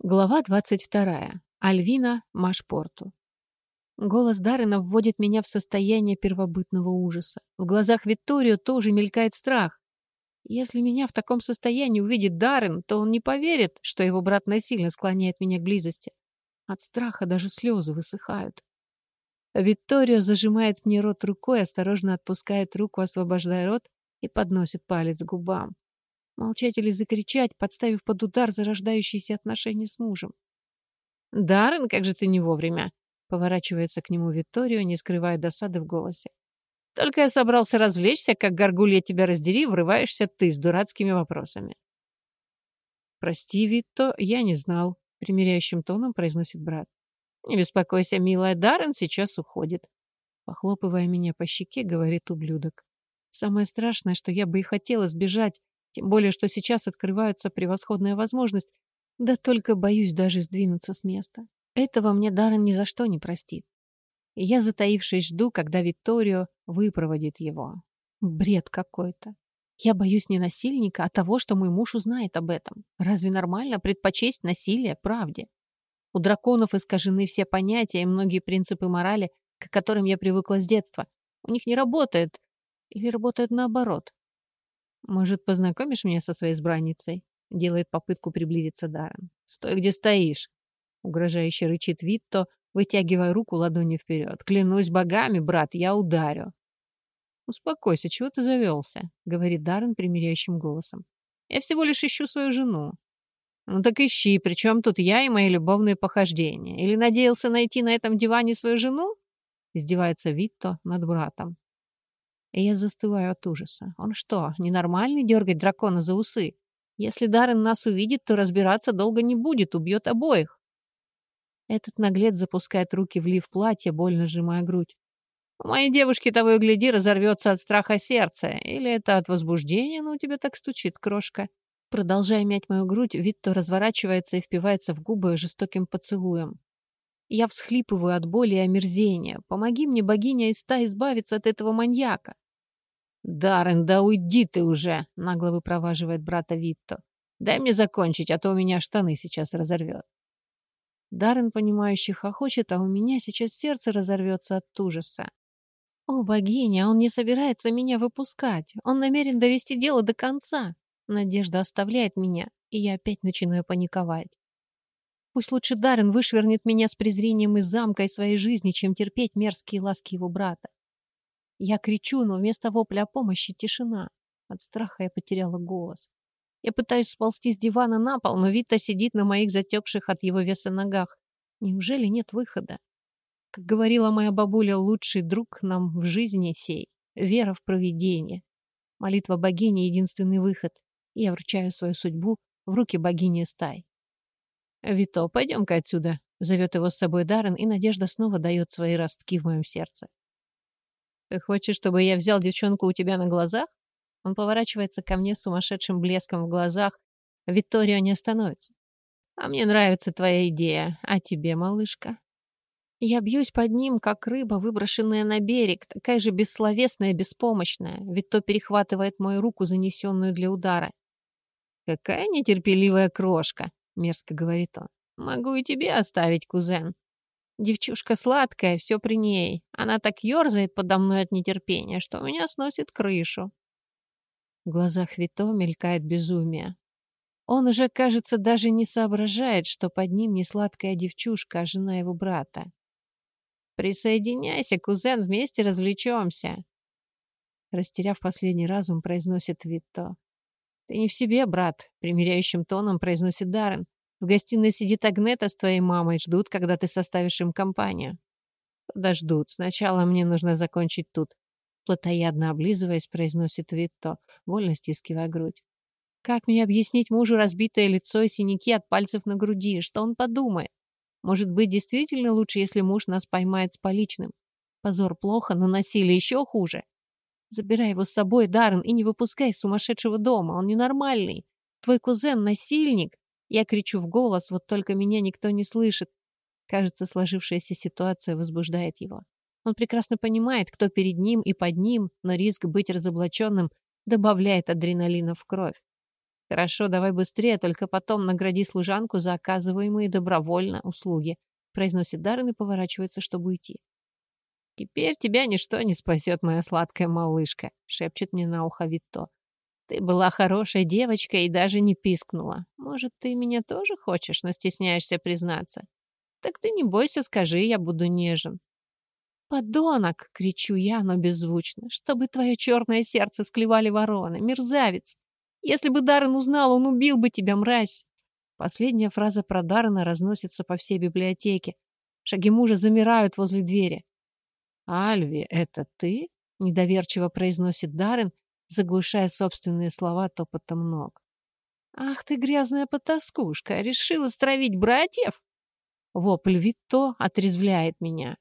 Глава 22. Альвина Машпорту. Голос Даррена вводит меня в состояние первобытного ужаса. В глазах Викторио тоже мелькает страх. Если меня в таком состоянии увидит Даррен, то он не поверит, что его брат насильно склоняет меня к близости. От страха даже слезы высыхают. Викторио зажимает мне рот рукой, осторожно отпускает руку, освобождая рот и подносит палец к губам. Молчать или закричать, подставив под удар зарождающиеся отношения с мужем. «Даррен, как же ты не вовремя!» Поворачивается к нему Витторио, не скрывая досады в голосе. «Только я собрался развлечься, как горгулья тебя раздери, врываешься ты с дурацкими вопросами». «Прости, Витто, я не знал», — примиряющим тоном произносит брат. «Не беспокойся, милая, Даррен сейчас уходит». Похлопывая меня по щеке, говорит ублюдок. «Самое страшное, что я бы и хотела сбежать, тем более, что сейчас открывается превосходная возможность. Да только боюсь даже сдвинуться с места. Этого мне Даррен ни за что не простит. И я, затаившись, жду, когда Викторио выпроводит его. Бред какой-то. Я боюсь не насильника, а того, что мой муж узнает об этом. Разве нормально предпочесть насилие правде? У драконов искажены все понятия и многие принципы морали, к которым я привыкла с детства. У них не работает. Или работает наоборот. «Может, познакомишь меня со своей избранницей?» Делает попытку приблизиться Даррен. «Стой, где стоишь!» Угрожающе рычит Витто, вытягивая руку ладонью вперед. «Клянусь богами, брат, я ударю!» «Успокойся, чего ты завелся?» — говорит Даррен примиряющим голосом. «Я всего лишь ищу свою жену». «Ну так ищи, причем тут я и мои любовные похождения. Или надеялся найти на этом диване свою жену?» Издевается Витто над братом. Я застываю от ужаса. Он что, ненормальный дергать дракона за усы? Если Даррен нас увидит, то разбираться долго не будет, убьет обоих. Этот наглец запускает руки в лиф платья, больно сжимая грудь. У моей девушки того и гляди разорвется от страха сердце. Или это от возбуждения, но у тебя так стучит, крошка. Продолжая мять мою грудь, Витто разворачивается и впивается в губы жестоким поцелуем. Я всхлипываю от боли и омерзения. Помоги мне, богиня Иста, избавиться от этого маньяка. «Даррен, да уйди ты уже!» — нагло выпроваживает брата Витто. «Дай мне закончить, а то у меня штаны сейчас разорвет». Даррен, понимающий, хохочет, а у меня сейчас сердце разорвется от ужаса. «О, богиня, он не собирается меня выпускать. Он намерен довести дело до конца. Надежда оставляет меня, и я опять начинаю паниковать. Пусть лучше Даррен вышвырнет меня с презрением из замка и своей жизни, чем терпеть мерзкие ласки его брата. Я кричу, но вместо вопля о помощи тишина. От страха я потеряла голос. Я пытаюсь сползти с дивана на пол, но Вита сидит на моих затекших от его веса ногах. Неужели нет выхода? Как говорила моя бабуля, лучший друг нам в жизни сей — вера в провидение. Молитва богини — единственный выход. Я вручаю свою судьбу в руки богини Стай. «Вито, пойдем-ка отсюда», — зовет его с собой Даррен, и Надежда снова дает свои ростки в моем сердце. «Ты хочешь, чтобы я взял девчонку у тебя на глазах?» Он поворачивается ко мне с сумасшедшим блеском в глазах. Виктория не остановится. «А мне нравится твоя идея. А тебе, малышка?» Я бьюсь под ним, как рыба, выброшенная на берег, такая же бессловесная беспомощная. Вито перехватывает мою руку, занесенную для удара. «Какая нетерпеливая крошка!» — мерзко говорит он. «Могу и тебе оставить, кузен. Девчушка сладкая, все при ней. Она так ерзает подо мной от нетерпения, что у меня сносит крышу. В глазах Вито мелькает безумие. Он уже, кажется, даже не соображает, что под ним не сладкая девчушка, а жена его брата. «Присоединяйся, кузен, вместе развлечемся!» Растеряв последний разум, произносит Вито. «Ты не в себе, брат», — примиряющим тоном произносит Даррен. В гостиной сидит Агнета с твоей мамой, ждут, когда ты составишь им компанию. Подождут. Сначала мне нужно закончить тут. Платоядно облизываясь, произносит Витто, вольно стискивая грудь. Как мне объяснить мужу разбитое лицо и синяки от пальцев на груди? Что он подумает? Может быть, действительно лучше, если муж нас поймает с поличным? Позор плохо, но насилие еще хуже. Забирай его с собой, Даррен, и не выпускай из сумасшедшего дома. Он ненормальный. Твой кузен — насильник. Я кричу в голос, вот только меня никто не слышит. Кажется, сложившаяся ситуация возбуждает его. Он прекрасно понимает, кто перед ним и под ним, но риск быть разоблаченным добавляет адреналина в кровь. Хорошо, давай быстрее, только потом награди служанку за оказываемые добровольно услуги, произносит Даррен и поворачивается, чтобы уйти. «Теперь тебя ничто не спасет, моя сладкая малышка», — шепчет мне на ухо Витто. «Ты была хорошая девочка и даже не пискнула. Может, ты меня тоже хочешь, но стесняешься признаться? Так ты не бойся, скажи, я буду нежен». «Подонок!» — кричу я, но беззвучно. «Чтобы твое черное сердце склевали вороны! Мерзавец! Если бы Даррен узнал, он убил бы тебя, мразь!» Последняя фраза про Даррена разносится по всей библиотеке. Шаги мужа замирают возле двери. «Альви, это ты?» — недоверчиво произносит Даррен, заглушая собственные слова топотом ног. «Ах ты, грязная потаскушка! Решила стравить братьев?» Вопль Витто отрезвляет меня.